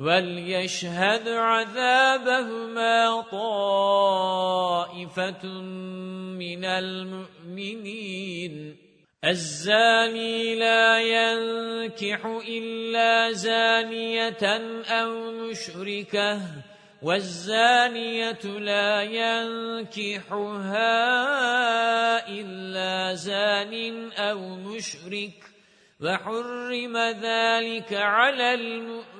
وَلْيَشْهَدْ عَذَابَهُمَا طَائِفَةٌ مِنَ الْمُؤْمِنِينَ الزَّانِي لَا يَنكِحُ إِلَّا زَانِيَةً أَوْ مُشْرِكَةً وَالزَّانِيَةُ لَا يَنكِحُهَا إِلَّا زَانٍ أَوْ مُشْرِكٌ وَحُرِّمَ ذَلِكَ عَلَى الْمُؤْمِنِينَ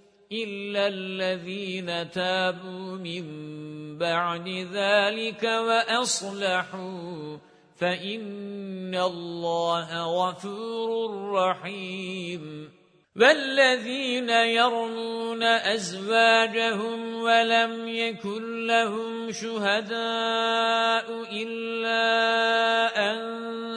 إِلَّا الَّذِينَ تَابُوا مِن بَعْدِ ذَلِكَ وَأَصْلَحُوا فَإِنَّ اللَّهَ غَفُورٌ رَّحِيمٌ وَالَّذِينَ يَرْمُونَ أَزْوَاجَهُمْ وَلَمْ يَكُنْ لَهُمْ شُهَدَاءُ إِلَّا أَنفُسُهُمْ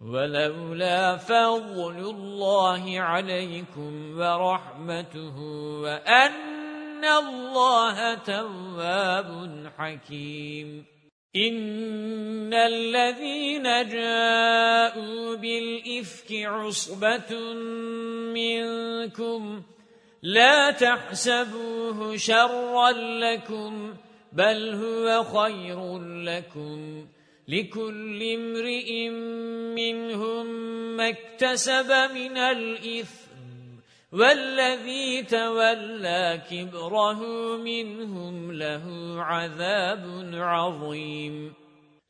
وَلَوْلَا فَضْلُ اللَّهِ عَلَيْكُمْ وَرَحْمَتُهُ وَأَنَّ اللَّهَ تَوَّابٌ حَكِيمٌ. إِنَّ الَّذِينَ جَاءُوا بِالْإِفْكِ عُصْبَةٌ مِنْكُمْ لَا تَحْسَبُوهُ شَرًّا لَكُمْ بَلْ هُوَ خَيْرٌ لَكُمْ. لِكُلِّ امْرِئٍ مِنْهُمْ مَا اكْتَسَبَ مِنَ الْإِثْمِ وَالَّذِي تَوَلَّى كِبْرَهُ مِنْهُمْ لَهُ عَذَابٌ عَظِيمٌ.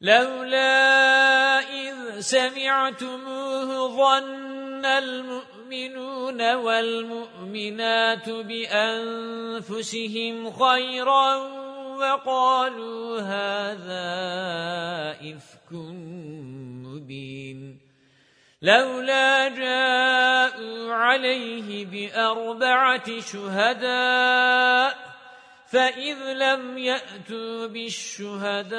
لَوْلَا إِذْ سَمِعْتُمُوهُ ظَنَّ الْمُؤْمِنُونَ وَالْمُؤْمِنَاتُ بِأَنفُسِهِمْ خَيْرًا وَقَالُوا هَذَا إِفْكٌ مُبِينٌ لولا جاءوا عليه بأربعة شهداء فإذ لم يأتوا بالشهداء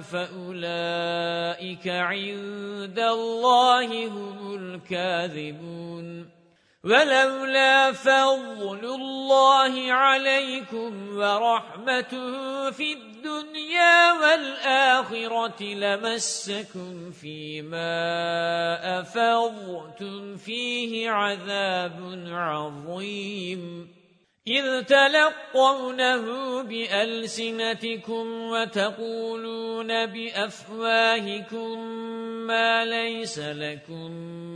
فأولئك عند الله هم الكاذبون ولولا فضل الله عليكم ورحمته في الدنيا والآخرة لمسكم فيما أفضتم فيه عذاب عظيم. إذ تلقونه بألسنتكم وتقولون بأفواهكم ما ليس لكم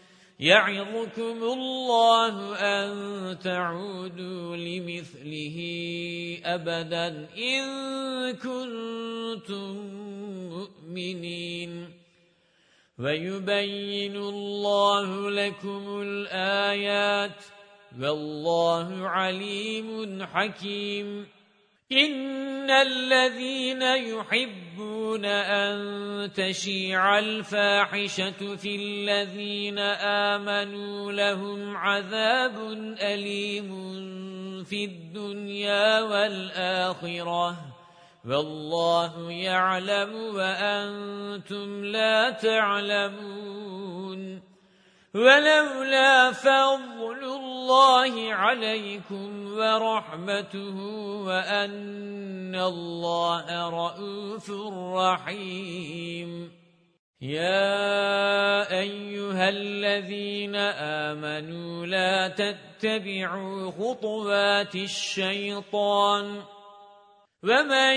يعظكم الله أن تعودوا لمثله أبدا إن كنتم مؤمنين. وَيُبَيِّنُ اللَّهُ لَكُمُ الْآيَاتِ وَاللَّهُ عَلِيمٌ حَكِيمٌ. إِنَّ الَّذِينَ يُحِبُّونَ أَن تَشِيعَ الْفَاحِشَةُ فِي الَّذِينَ آمَنُوا لَهُمْ عَذَابٌ أَلِيمٌ فِي الدُّنْيَا وَالْآخِرَةِ وَاللَّهُ يَعْلَمُ وَأَنْتُمْ لَا تَعْلَمُونَ وَلَوْلَا فَضْلُ اللَّهِ عَلَيْكُمْ وَرَحْمَتُهُ وَأَنَّ اللَّهَ رَءُوفٌ رَحِيمٌ. يَا أَيُّهَا الَّذِينَ آمَنُوا لَا تَتَّبِعُوا خُطُوَاتِ الشَّيْطَانِ. وَمَن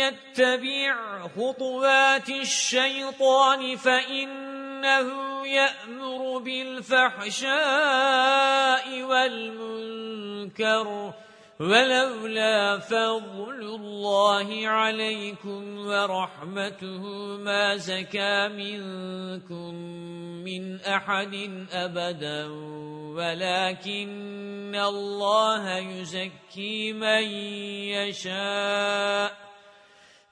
يَتَّبِعْ خُطُوَاتِ الشَّيْطَانِ فَإِنَّهُ يَأْمُرُ بِالْفَحْشَاءِ وَالْمُنكَرِ وَلَوْلَا فَضْلُ اللَّهِ عَلَيْكُمْ وَرَحْمَتُهُ مَا زَكَى مِنكُم مِّنْ أَحَدٍ أَبَدًا وَلَكِنَّ اللَّهَ يُزَكِّي مَن يَشَاءُ.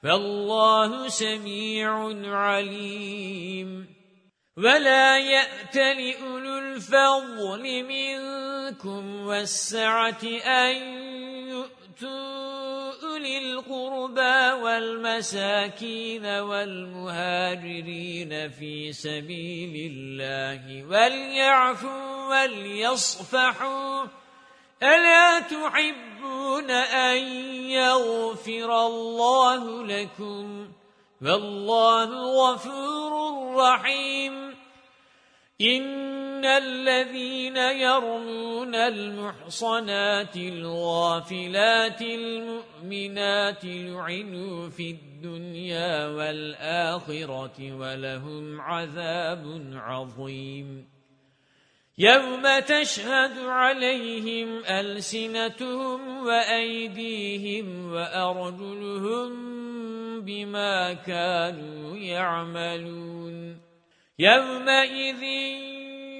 فَاللَّهُ سَمِيعٌ عَلِيمٌ. وَلَا يَأْتَلِ أُولُو الْفَضْلِ مِنكُمْ وَالسَّعَةِ أَن يُؤْتُوا أُولِي الْقُرْبَى وَالْمَسَاكِينَ وَالْمُهَاجِرِينَ فِي سَبِيلِ اللَّهِ وَلْيَعْفُوا وَلْيَصْفَحُوا. أَلَا تُحِبُّونَ أَن يَغْفِرَ اللَّهُ لَكُمْ؟ وَاللَّهُ غَفُورٌ رَّحِيمٌ. إِنَّ الَّذِينَ يَرْمُونَ الْمُحْصَنَاتِ الْغَافِلَاتِ الْمُؤْمِنَاتِ لُعِنُوا فِي الدُّنْيَا وَالْآخِرَةِ وَلَهُمْ عَذَابٌ عَظِيمٌ. يَوْمَ تَشْهَدُ عَلَيْهِمْ أَلْسِنَتُهُمْ وَأَيْدِيهِمْ وَأَرْجُلُهُمْ بِمَا كَانُوا يَعْمَلُونَ. يَوْمَئِذٍ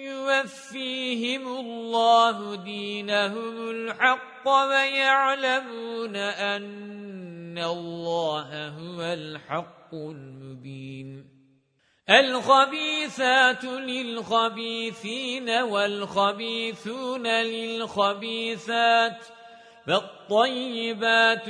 يُوَفِّيهِمُ اللَّهُ دِينَهُمُ الْحَقَّ وَيَعْلَمُونَ أَنَّ اللَّهَ هُوَ الْحَقُّ الْمُبِينُ. الْخَبِيثَاتُ لِلْخَبِيثِينَ وَالْخَبِيثُونَ لِلْخَبِيثَاتِ وَالطَّيِّبَاتُ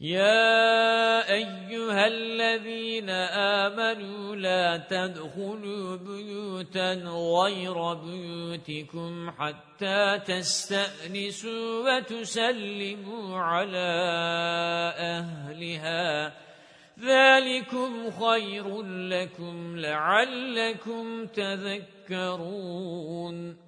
يَا أَيُّهَا الَّذِينَ آمَنُوا لَا تَدْخُلُوا بُيُوتًا غَيْرَ بُيُوتِكُمْ حَتَّى تَسْتَأْنِسُوا وَتُسَلِّمُوا عَلَى أَهْلِهَا. ذَلِكُمْ خَيْرٌ لَكُمْ لَعَلَّكُمْ تَذَكَّرُونَ.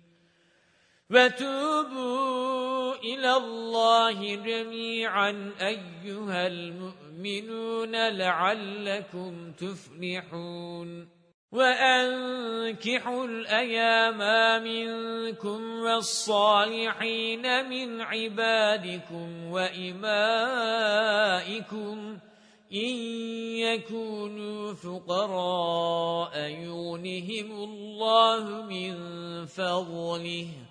وَتُوبُوا إِلَى اللَّهِ جَمِيعًا أَيُّهَا الْمُؤْمِنُونَ لَعَلَّكُمْ تُفْلِحُونَ. وَأَنكِحُوا الْأَيَامَ مِنكُمْ وَالصَّالِحِينَ مِنْ عِبَادِكُمْ وَإِمَائِكُمْ إِنْ يَكُونُوا فُقَرَاءَ يُغْنِهِمُ اللَّهُ مِنْ فَضْلِهِ.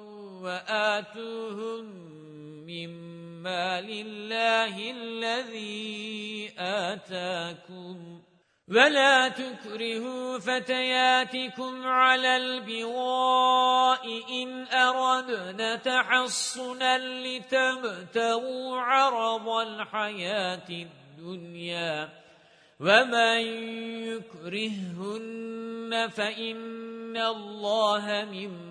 وآتوهم مما لله الذي آتاكم. ولا تكرهوا فتياتكم على البغاء إن أردنا تحصنا لتبتغوا عرض الحياة الدنيا. ومن يكرهن فإن الله من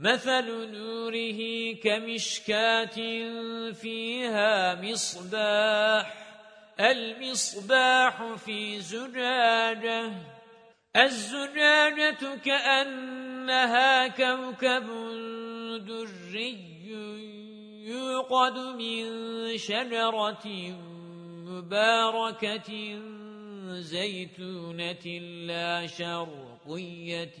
مَثَلُ نُورِهِ كَمِشْكَاةٍ فِيهَا مِصْبَاحٌ الْمِصْبَاحُ فِي زُجَاجَةٍ. الزُّجَاجَةُ كَأَنَّهَا كَوْكَبٌ دُرِّيٌّ يُوقَدُ مِنْ شَجَرَةٍ مُبَارَكَةٍ زَيْتُونَةٍ لَا شَرْقِيَّةٍ.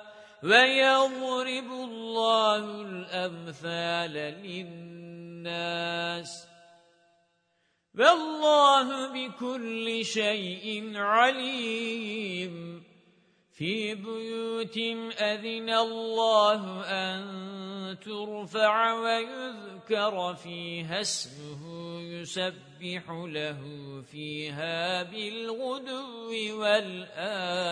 وَيَضْرِبُ اللَّهُ الْأَمْثَالَ لِلنَّاسِ وَاللَّهُ بِكُلِّ شَيْءٍ عَلِيمٌ في بيوت أذن الله أن ترفع ويذكر فيها اسمه يسبح له فيها بالغدو والآصال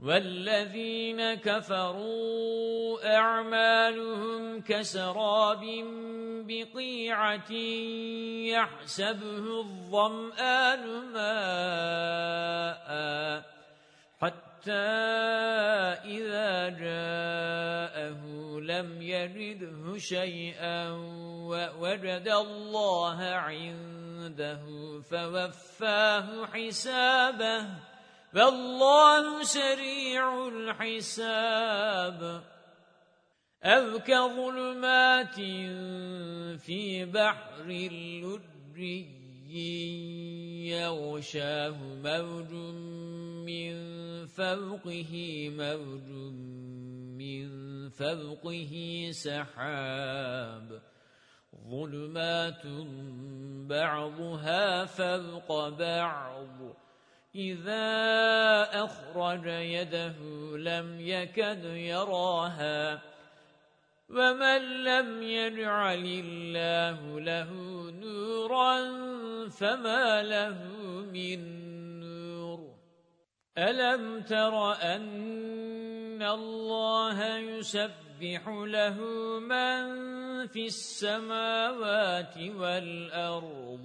وَالَّذِينَ كَفَرُوا أَعْمَالُهُمْ كَسَرَابٍ بِقِيعَةٍ يَحْسَبُهُ الظَّمْآنُ مَاءً حَتَّى إِذَا جَاءَهُ لَمْ يَجِدْهُ شَيْئًا وَوَجَدَ اللَّهَ عِندَهُ فَوَفَّاهُ حِسَابَهُ فالله سريع الحساب. أو كظلمات في بحر اللجي يغشاه موج من فوقه موج من فوقه سحاب. ظلمات بعضها فوق بعض. إِذَا أَخْرَجَ يَدَهُ لَمْ يَكَدْ يَرَاهَا وَمَنْ لَمْ يَجْعَلِ اللَّهُ لَهُ نُورًا فَمَا لَهُ مِنْ نُورٍ. أَلَمْ تَرَ أَنَّ اللَّهَ يُسَبِّحُ لَهُ مَنْ فِي السَّمَاوَاتِ وَالْأَرْضِ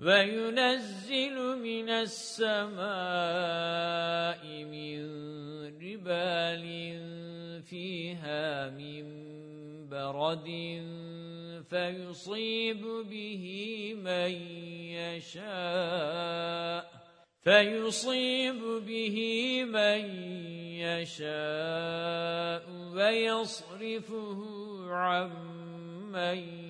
وَيُنَزِّلُ مِنَ السَّمَاءِ مِن جِبَالٍ فِيهَا مِن بَرَدٍ فَيُصِيبُ بِهِ مَن يَشَاءُ فَيُصِيبُ بِهِ مَن يَشَاءُ وَيَصْرِفُهُ عَن مَّن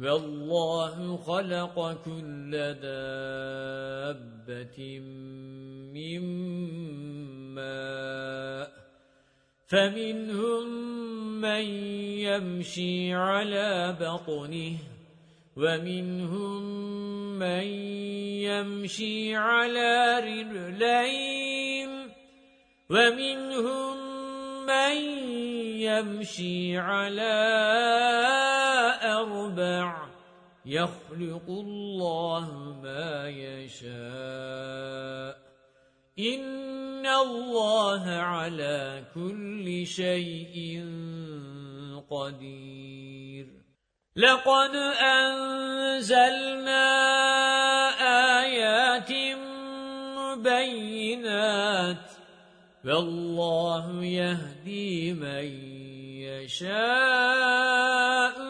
وَاللَّهُ خَلَقَ كُلَّ دَابَّةٍ مِّن مَّاءٍ فَمِنْهُم مَّن يَمْشِي عَلَى بَطْنِهِ وَمِنْهُم مَّن يَمْشِي عَلَى رِجْلَيْنِ وَمِنْهُم مَّن يَمْشِي عَلَى يخلق الله ما يشاء. إن الله على كل شيء قدير. لقد أنزلنا آيات مبينات. فالله يهدي من يشاء.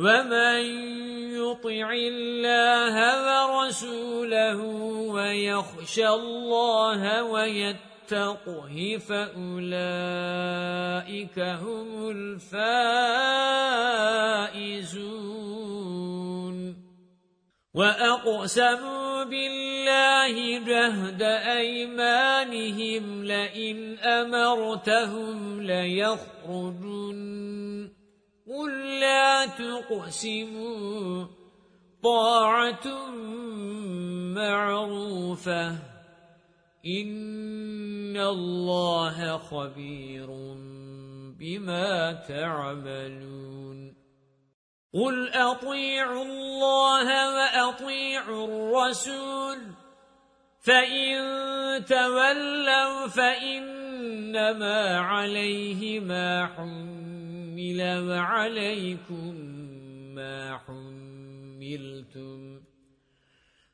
ومن يطع الله ورسوله ويخشى الله ويتقى يتقه فأولئك هم الفائزون. وأقسموا بالله جهد أيمانهم لئن أمرتهم ليخرجون قل لا تقسموا. طاعة معروفة. إِنَّ اللَّهَ خَبِيرٌ بِمَا تَعْمَلُونَ. قُلْ أَطِيعُوا اللَّهَ وَأَطِيعُوا الرَّسُولَ. فَإِن تَوَلَّوْا فَإِنَّمَا عَلَيْهِ مَا حُمِّلَ وَعَلَيْكُمْ مَا حُمِّلْتُمْ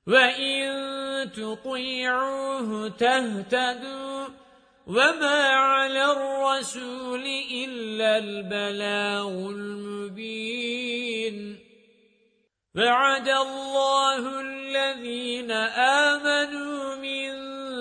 وَإِن تُطِيعُوهُ تَهْتَدُوا وَمَا عَلَى الرَّسُولِ إِلَّا الْبَلَاغُ الْمُبِينُ وَعَدَ اللَّهُ الَّذِينَ آمَنُوا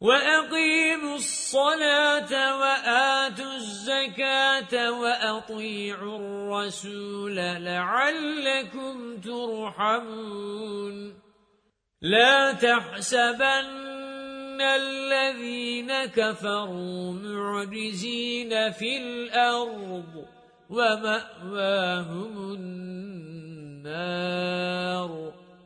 وَأَقِيمُوا الصَّلَاةَ وَآتُوا الزَّكَاةَ وَأَطِيعُوا الرَّسُولَ لَعَلَّكُمْ تُرْحَمُونَ. لَا تَحْسَبَنَّ الَّذِينَ كَفَرُوا مُعْجِزِينَ فِي الْأَرْضِ وَمَأْوَاهُمُ النَّارُ.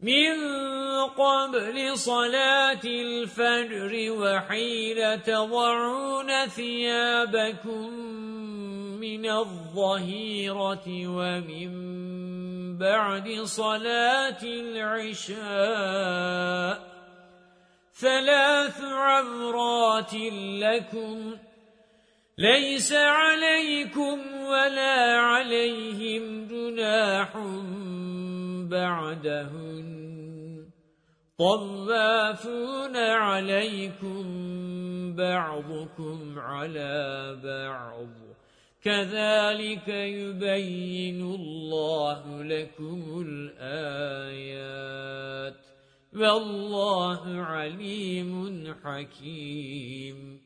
مِنْ قَبْلِ صَلَاةِ الْفَجْرِ وَحِينَ تَضَعُونَ ثِيَابَكُمْ مِنَ الظَّهِيرَةِ وَمِنْ بَعْدِ صَلَاةِ الْعِشَاءِ ثَلَاثُ عَوْرَاتٍ لَكُمْ لَيْسَ عَلَيْكُمْ وَلَا عَلَيْهِمْ جُنَاحٌ بَعْدَهُنَّ. طَوَّافُونَ عَلَيْكُمْ بَعْضُكُمْ عَلَى بَعْضٍ. كَذَلِكَ يُبَيِّنُ اللَّهُ لَكُمُ الْآيَاتِ. وَاللَّهُ عَلِيمٌ حَكِيمٌ.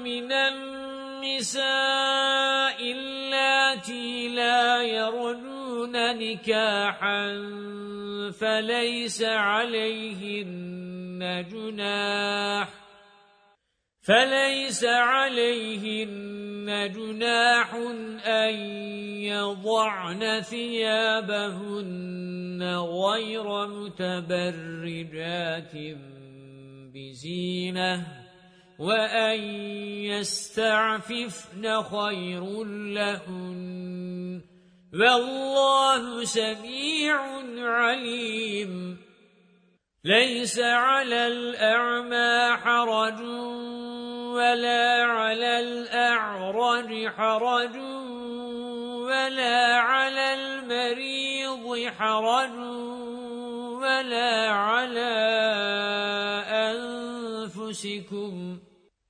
النساء اللاتي لا يرجون نكاحا فليس عليهن جناح فليس عليهن جناح أن يضعن ثيابهن غير متبرجات بزينة وَأَن يَسْتَعْفِفْنَ خَيْرٌ لَّهُنَّ وَاللَّهُ سَمِيعٌ عَلِيمٌ. لَيْسَ عَلَى الْأَعْمَى حَرَجٌ وَلَا عَلَى الْأَعْرَجِ حَرَجٌ وَلَا عَلَى الْمَرِيضِ حَرَجٌ وَلَا عَلَى أَنفُسِكُمْ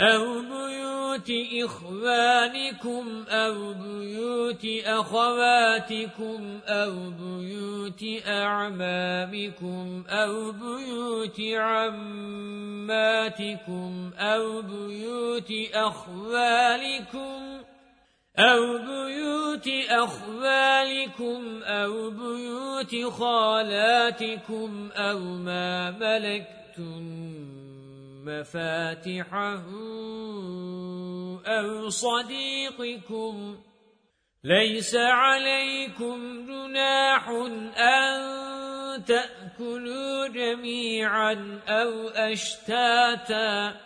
أَوْ بُيُوتِ إِخْوَانِكُمْ أَوْ بُيُوتِ أَخَوَاتِكُمْ أَوْ بُيُوتِ أَعْمَامِكُمْ أَوْ بُيُوتِ عَمَّاتِكُمْ أَوْ بُيُوتِ أَخْوَالِكُمْ أَوْ بُيُوتِ أَخْوَالِكُمْ أَوْ بُيُوتِ خَالَاتِكُمْ أَوْ مَا مَلَكْتُمْ مفاتحه أو صديقكم ليس عليكم جناح أن تأكلوا جميعا أو أشتاتا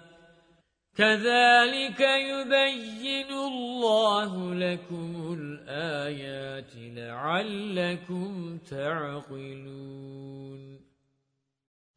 كَذَلِكَ يُبَيِّنُ اللَّهُ لَكُمُ الْآيَاتِ لَعَلَّكُمْ تَعْقِلُونَ.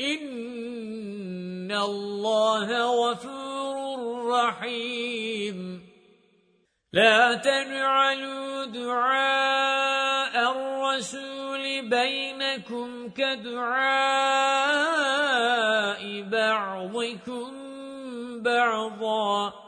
إِنَّ اللَّهَ غَفُورٌ رَحِيمٌ لَا تَجْعَلُوا دُعَاءَ الرَّسُولِ بَيْنَكُمْ كَدُعَاءِ بَعْضِكُمْ بَعْضًا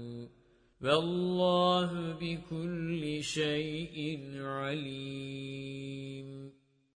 وَاللَّهُ بِكُلِّ شَيْءٍ عَلِيمٌ.